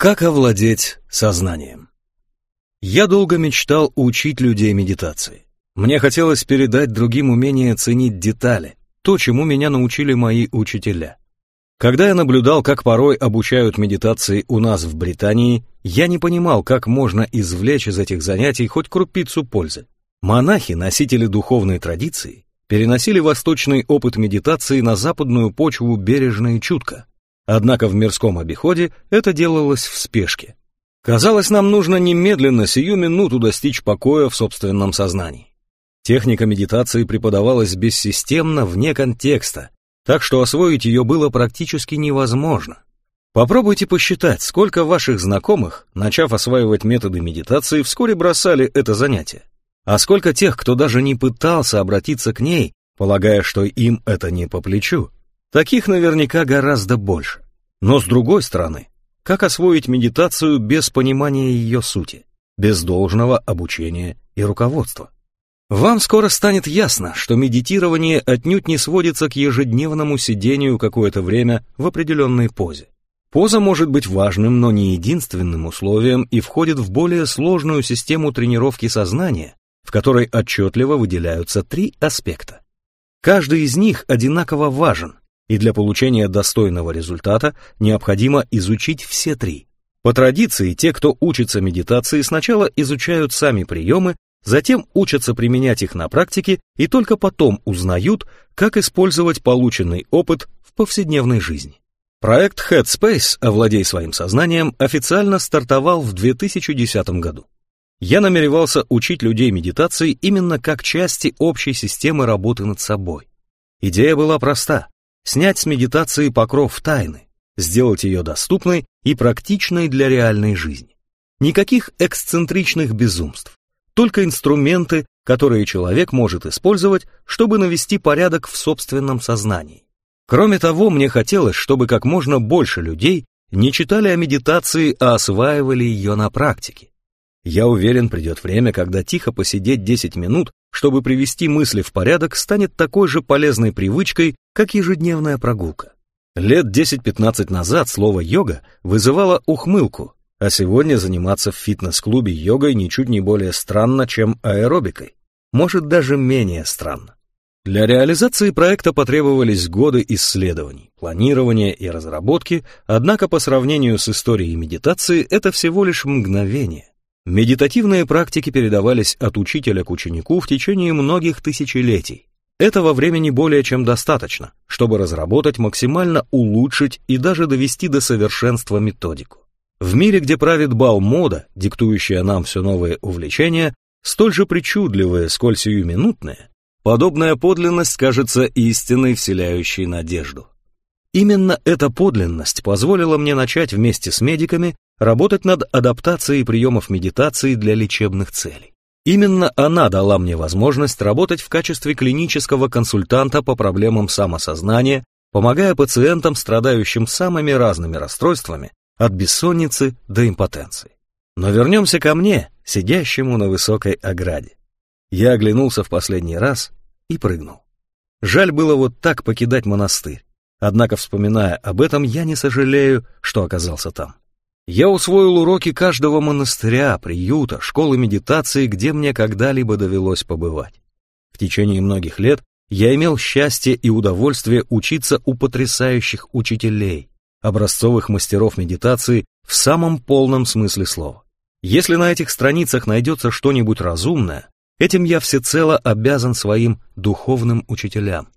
Как овладеть сознанием? Я долго мечтал учить людей медитации. Мне хотелось передать другим умение ценить детали, то, чему меня научили мои учителя. Когда я наблюдал, как порой обучают медитации у нас в Британии, я не понимал, как можно извлечь из этих занятий хоть крупицу пользы. Монахи, носители духовной традиции, переносили восточный опыт медитации на западную почву бережно и чутко, Однако в мирском обиходе это делалось в спешке. Казалось, нам нужно немедленно, сию минуту достичь покоя в собственном сознании. Техника медитации преподавалась бессистемно, вне контекста, так что освоить ее было практически невозможно. Попробуйте посчитать, сколько ваших знакомых, начав осваивать методы медитации, вскоре бросали это занятие. А сколько тех, кто даже не пытался обратиться к ней, полагая, что им это не по плечу. Таких наверняка гораздо больше. Но с другой стороны, как освоить медитацию без понимания ее сути, без должного обучения и руководства? Вам скоро станет ясно, что медитирование отнюдь не сводится к ежедневному сидению какое-то время в определенной позе. Поза может быть важным, но не единственным условием и входит в более сложную систему тренировки сознания, в которой отчетливо выделяются три аспекта. Каждый из них одинаково важен, и для получения достойного результата необходимо изучить все три. По традиции, те, кто учится медитации, сначала изучают сами приемы, затем учатся применять их на практике и только потом узнают, как использовать полученный опыт в повседневной жизни. Проект Headspace «Овладей своим сознанием» официально стартовал в 2010 году. Я намеревался учить людей медитации именно как части общей системы работы над собой. Идея была проста снять с медитации покров тайны, сделать ее доступной и практичной для реальной жизни. Никаких эксцентричных безумств, только инструменты, которые человек может использовать, чтобы навести порядок в собственном сознании. Кроме того, мне хотелось, чтобы как можно больше людей не читали о медитации, а осваивали ее на практике. Я уверен, придет время, когда тихо посидеть 10 минут чтобы привести мысли в порядок, станет такой же полезной привычкой, как ежедневная прогулка. Лет 10-15 назад слово «йога» вызывало ухмылку, а сегодня заниматься в фитнес-клубе йогой ничуть не более странно, чем аэробикой. Может, даже менее странно. Для реализации проекта потребовались годы исследований, планирования и разработки, однако по сравнению с историей медитации это всего лишь мгновение. Медитативные практики передавались от учителя к ученику в течение многих тысячелетий. Этого времени более чем достаточно, чтобы разработать, максимально улучшить и даже довести до совершенства методику. В мире, где правит бал мода, диктующая нам все новые увлечения, столь же причудливые, сколь сиюминутные, подобная подлинность кажется истинной, вселяющей надежду. Именно эта подлинность позволила мне начать вместе с медиками работать над адаптацией приемов медитации для лечебных целей. Именно она дала мне возможность работать в качестве клинического консультанта по проблемам самосознания, помогая пациентам, страдающим самыми разными расстройствами, от бессонницы до импотенции. Но вернемся ко мне, сидящему на высокой ограде. Я оглянулся в последний раз и прыгнул. Жаль было вот так покидать монастырь. Однако, вспоминая об этом, я не сожалею, что оказался там. Я усвоил уроки каждого монастыря, приюта, школы медитации, где мне когда-либо довелось побывать. В течение многих лет я имел счастье и удовольствие учиться у потрясающих учителей, образцовых мастеров медитации в самом полном смысле слова. Если на этих страницах найдется что-нибудь разумное, этим я всецело обязан своим духовным учителям.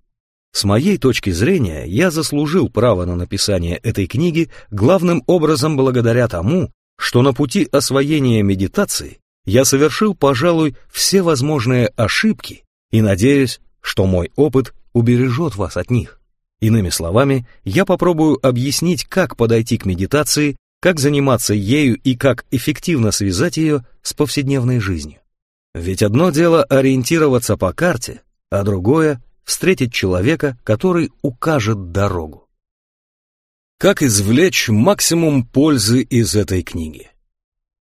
С моей точки зрения, я заслужил право на написание этой книги главным образом благодаря тому, что на пути освоения медитации я совершил, пожалуй, все возможные ошибки и надеюсь, что мой опыт убережет вас от них. Иными словами, я попробую объяснить, как подойти к медитации, как заниматься ею и как эффективно связать ее с повседневной жизнью. Ведь одно дело ориентироваться по карте, а другое встретить человека, который укажет дорогу. Как извлечь максимум пользы из этой книги?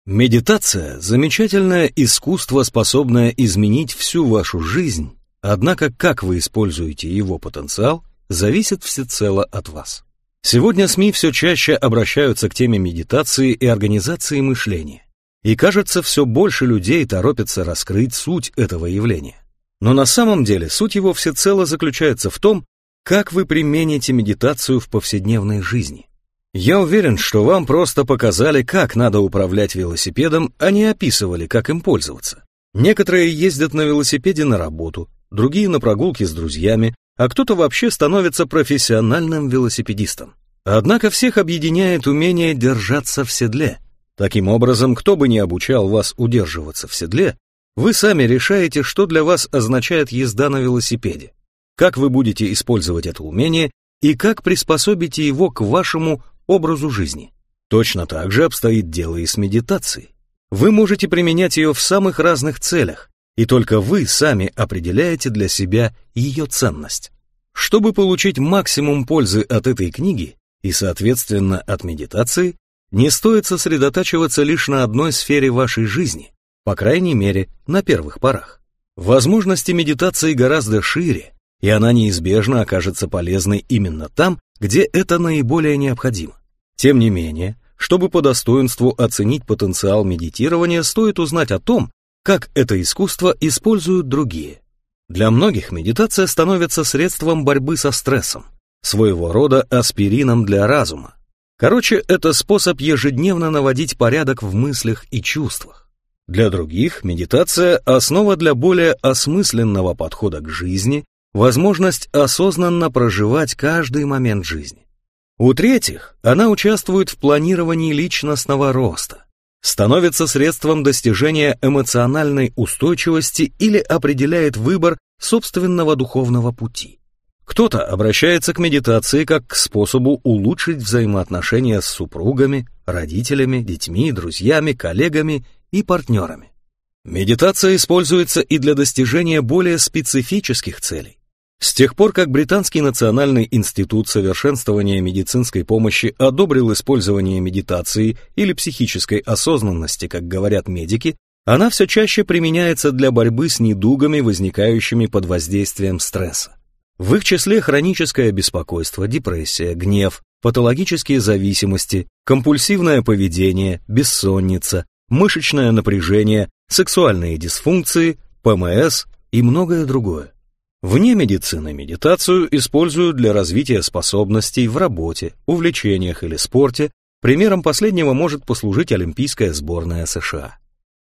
Медитация – замечательное искусство, способное изменить всю вашу жизнь, однако как вы используете его потенциал, зависит всецело от вас. Сегодня СМИ все чаще обращаются к теме медитации и организации мышления. И кажется, все больше людей торопятся раскрыть суть этого явления. Но на самом деле суть его всецело заключается в том, как вы примените медитацию в повседневной жизни. Я уверен, что вам просто показали, как надо управлять велосипедом, а не описывали, как им пользоваться. Некоторые ездят на велосипеде на работу, другие на прогулки с друзьями, а кто-то вообще становится профессиональным велосипедистом. Однако всех объединяет умение держаться в седле. Таким образом, кто бы ни обучал вас удерживаться в седле, вы сами решаете, что для вас означает езда на велосипеде, как вы будете использовать это умение и как приспособите его к вашему образу жизни. Точно так же обстоит дело и с медитацией. Вы можете применять ее в самых разных целях, и только вы сами определяете для себя ее ценность. Чтобы получить максимум пользы от этой книги и, соответственно, от медитации, не стоит сосредотачиваться лишь на одной сфере вашей жизни, по крайней мере, на первых порах. Возможности медитации гораздо шире, и она неизбежно окажется полезной именно там, где это наиболее необходимо. Тем не менее, чтобы по достоинству оценить потенциал медитирования, стоит узнать о том, как это искусство используют другие. Для многих медитация становится средством борьбы со стрессом, своего рода аспирином для разума. Короче, это способ ежедневно наводить порядок в мыслях и чувствах. Для других медитация – основа для более осмысленного подхода к жизни, возможность осознанно проживать каждый момент жизни. У третьих она участвует в планировании личностного роста, становится средством достижения эмоциональной устойчивости или определяет выбор собственного духовного пути. Кто-то обращается к медитации как к способу улучшить взаимоотношения с супругами, родителями, детьми, друзьями, коллегами и партнерами. Медитация используется и для достижения более специфических целей. С тех пор, как Британский национальный институт совершенствования медицинской помощи одобрил использование медитации или психической осознанности, как говорят медики, она все чаще применяется для борьбы с недугами, возникающими под воздействием стресса. В их числе хроническое беспокойство, депрессия, гнев, патологические зависимости, компульсивное поведение, бессонница, мышечное напряжение, сексуальные дисфункции, ПМС и многое другое. Вне медицины медитацию используют для развития способностей в работе, увлечениях или спорте. Примером последнего может послужить Олимпийская сборная США.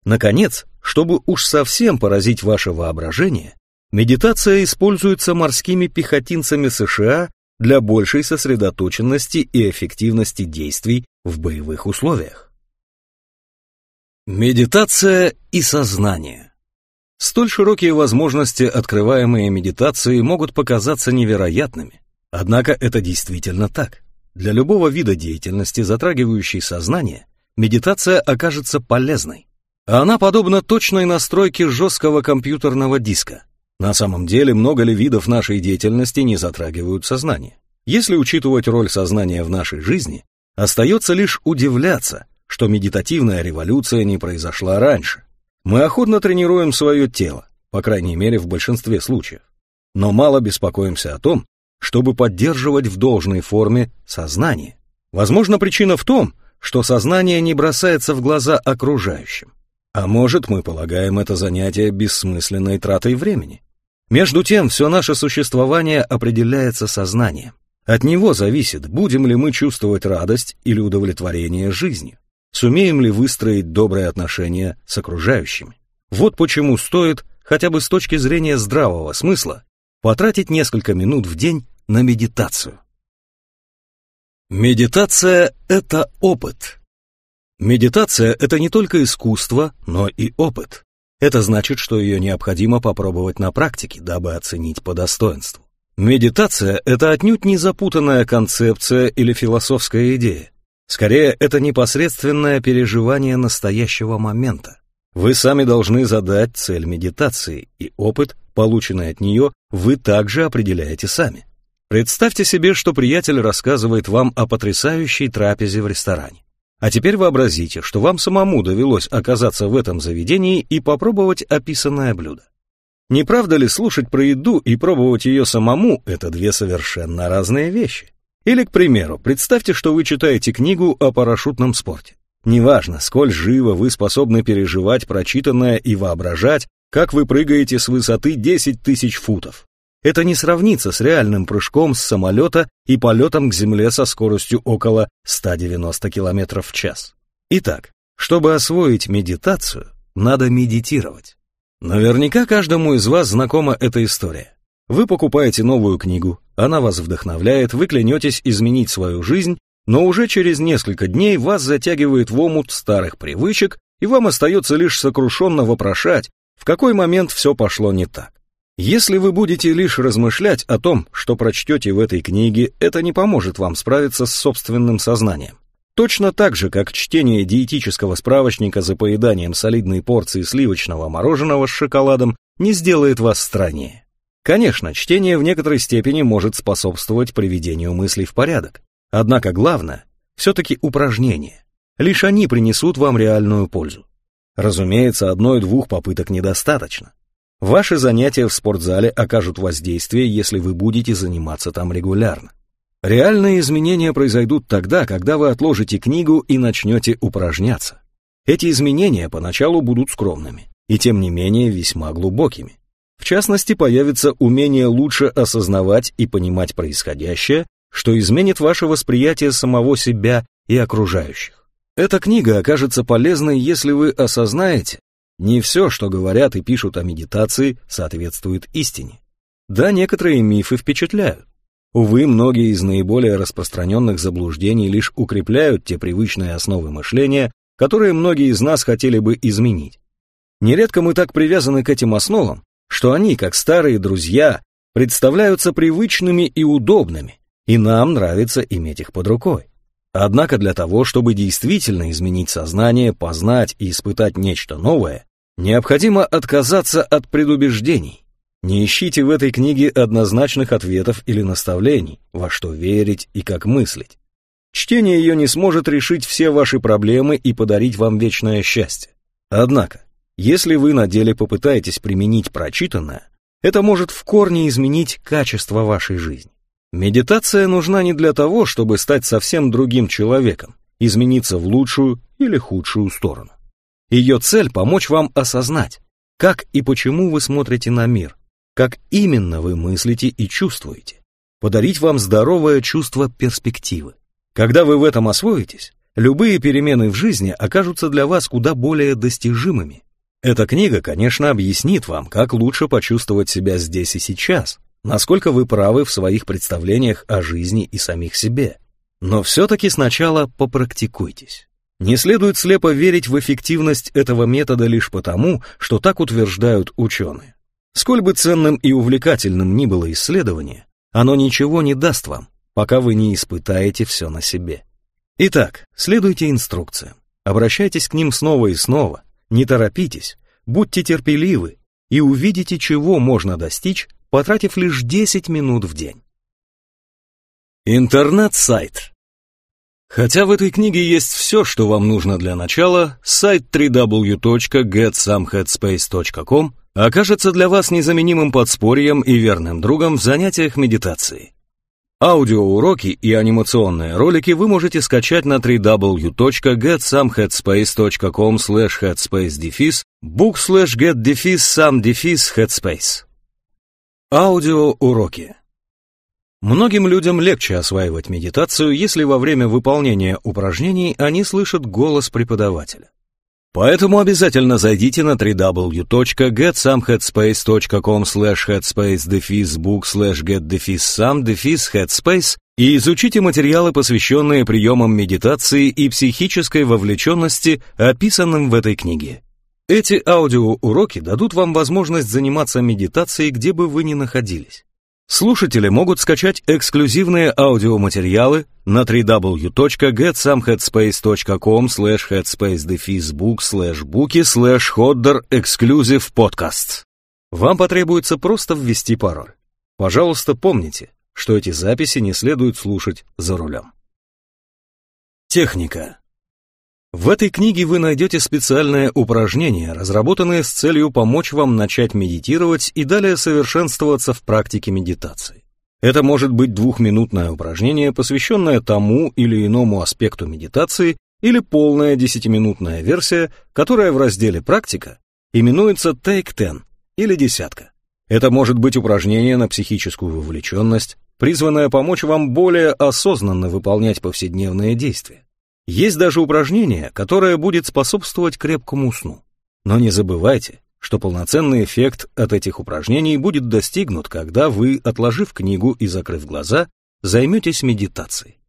Наконец, чтобы уж совсем поразить ваше воображение, медитация используется морскими пехотинцами США для большей сосредоточенности и эффективности действий в боевых условиях. Медитация и сознание Столь широкие возможности, открываемые медитацией, могут показаться невероятными. Однако это действительно так. Для любого вида деятельности, затрагивающей сознание, медитация окажется полезной. Она подобна точной настройке жесткого компьютерного диска. На самом деле, много ли видов нашей деятельности не затрагивают сознание? Если учитывать роль сознания в нашей жизни, остается лишь удивляться, что медитативная революция не произошла раньше. Мы охотно тренируем свое тело, по крайней мере в большинстве случаев, но мало беспокоимся о том, чтобы поддерживать в должной форме сознание. Возможно, причина в том, что сознание не бросается в глаза окружающим. А может, мы полагаем это занятие бессмысленной тратой времени. Между тем, все наше существование определяется сознанием. От него зависит, будем ли мы чувствовать радость или удовлетворение жизнью. Сумеем ли выстроить добрые отношения с окружающими? Вот почему стоит, хотя бы с точки зрения здравого смысла, потратить несколько минут в день на медитацию. Медитация — это опыт. Медитация — это не только искусство, но и опыт. Это значит, что ее необходимо попробовать на практике, дабы оценить по достоинству. Медитация — это отнюдь не запутанная концепция или философская идея. Скорее, это непосредственное переживание настоящего момента. Вы сами должны задать цель медитации, и опыт, полученный от нее, вы также определяете сами. Представьте себе, что приятель рассказывает вам о потрясающей трапезе в ресторане. А теперь вообразите, что вам самому довелось оказаться в этом заведении и попробовать описанное блюдо. Не правда ли слушать про еду и пробовать ее самому – это две совершенно разные вещи? Или, к примеру, представьте, что вы читаете книгу о парашютном спорте. Неважно, сколь живо вы способны переживать прочитанное и воображать, как вы прыгаете с высоты 10 тысяч футов. Это не сравнится с реальным прыжком с самолета и полетом к земле со скоростью около 190 км в час. Итак, чтобы освоить медитацию, надо медитировать. Наверняка каждому из вас знакома эта история. Вы покупаете новую книгу, она вас вдохновляет, вы клянетесь изменить свою жизнь, но уже через несколько дней вас затягивает в омут старых привычек, и вам остается лишь сокрушенно вопрошать, в какой момент все пошло не так. Если вы будете лишь размышлять о том, что прочтете в этой книге, это не поможет вам справиться с собственным сознанием. Точно так же, как чтение диетического справочника за поеданием солидной порции сливочного мороженого с шоколадом не сделает вас страннее. Конечно, чтение в некоторой степени может способствовать приведению мыслей в порядок. Однако главное – все-таки упражнения. Лишь они принесут вам реальную пользу. Разумеется, одной-двух попыток недостаточно. Ваши занятия в спортзале окажут воздействие, если вы будете заниматься там регулярно. Реальные изменения произойдут тогда, когда вы отложите книгу и начнете упражняться. Эти изменения поначалу будут скромными, и тем не менее весьма глубокими. В частности, появится умение лучше осознавать и понимать происходящее, что изменит ваше восприятие самого себя и окружающих. Эта книга окажется полезной, если вы осознаете, не все, что говорят и пишут о медитации, соответствует истине. Да, некоторые мифы впечатляют. Увы, многие из наиболее распространенных заблуждений лишь укрепляют те привычные основы мышления, которые многие из нас хотели бы изменить. Нередко мы так привязаны к этим основам, что они, как старые друзья, представляются привычными и удобными, и нам нравится иметь их под рукой. Однако для того, чтобы действительно изменить сознание, познать и испытать нечто новое, необходимо отказаться от предубеждений. Не ищите в этой книге однозначных ответов или наставлений, во что верить и как мыслить. Чтение ее не сможет решить все ваши проблемы и подарить вам вечное счастье. Однако, если вы на деле попытаетесь применить прочитанное, это может в корне изменить качество вашей жизни. Медитация нужна не для того, чтобы стать совсем другим человеком, измениться в лучшую или худшую сторону. Ее цель – помочь вам осознать, как и почему вы смотрите на мир, как именно вы мыслите и чувствуете, подарить вам здоровое чувство перспективы. Когда вы в этом освоитесь, любые перемены в жизни окажутся для вас куда более достижимыми, эта книга, конечно, объяснит вам, как лучше почувствовать себя здесь и сейчас, насколько вы правы в своих представлениях о жизни и самих себе. Но все-таки сначала попрактикуйтесь. Не следует слепо верить в эффективность этого метода лишь потому, что так утверждают ученые. Сколь бы ценным и увлекательным ни было исследование, оно ничего не даст вам, пока вы не испытаете все на себе. Итак, следуйте инструкциям, обращайтесь к ним снова и снова, не торопитесь, будьте терпеливы и увидите, чего можно достичь, потратив лишь 10 минут в день. Интернет-сайт. Хотя в этой книге есть все, что вам нужно для начала, сайт www.getsomeheadspace.com окажется для вас незаменимым подспорьем и верным другом в занятиях медитации. Аудиоуроки и анимационные ролики вы можете скачать на www.getsomeheadspace.com slash headspace book slash headspace. Аудиоуроки. Многим людям легче осваивать медитацию, если во время выполнения упражнений они слышат голос преподавателя. Поэтому обязательно зайдите на www.getsomeheadspace.com slash headspace дефис book slash get дефис сам дефис headspace и изучите материалы, посвященные приемам медитации и психической вовлеченности, описанным в этой книге. Эти аудиоуроки дадут вам возможность заниматься медитацией, где бы вы ни находились. Слушатели могут скачать эксклюзивные аудиоматериалы на www.getsomeheadspace.com slash headspace slash bookie slash hodder exclusive podcast. Вам потребуется просто ввести пароль. Пожалуйста, помните, что эти записи не следует слушать за рулем. Техника. В этой книге вы найдете специальные упражнения, разработанные с целью помочь вам начать медитировать и далее совершенствоваться в практике медитации. Это может быть двухминутное упражнение, посвященное тому или иному аспекту медитации, или полная десятиминутная версия, которая в разделе «Практика» именуется Take Ten или «Десятка». Это может быть упражнение на психическую вовлеченность, призванное помочь вам более осознанно выполнять повседневные действия. Есть даже упражнение, которое будет способствовать крепкому сну. Но не забывайте, что полноценный эффект от этих упражнений будет достигнут, когда вы, отложив книгу и закрыв глаза, займетесь медитацией.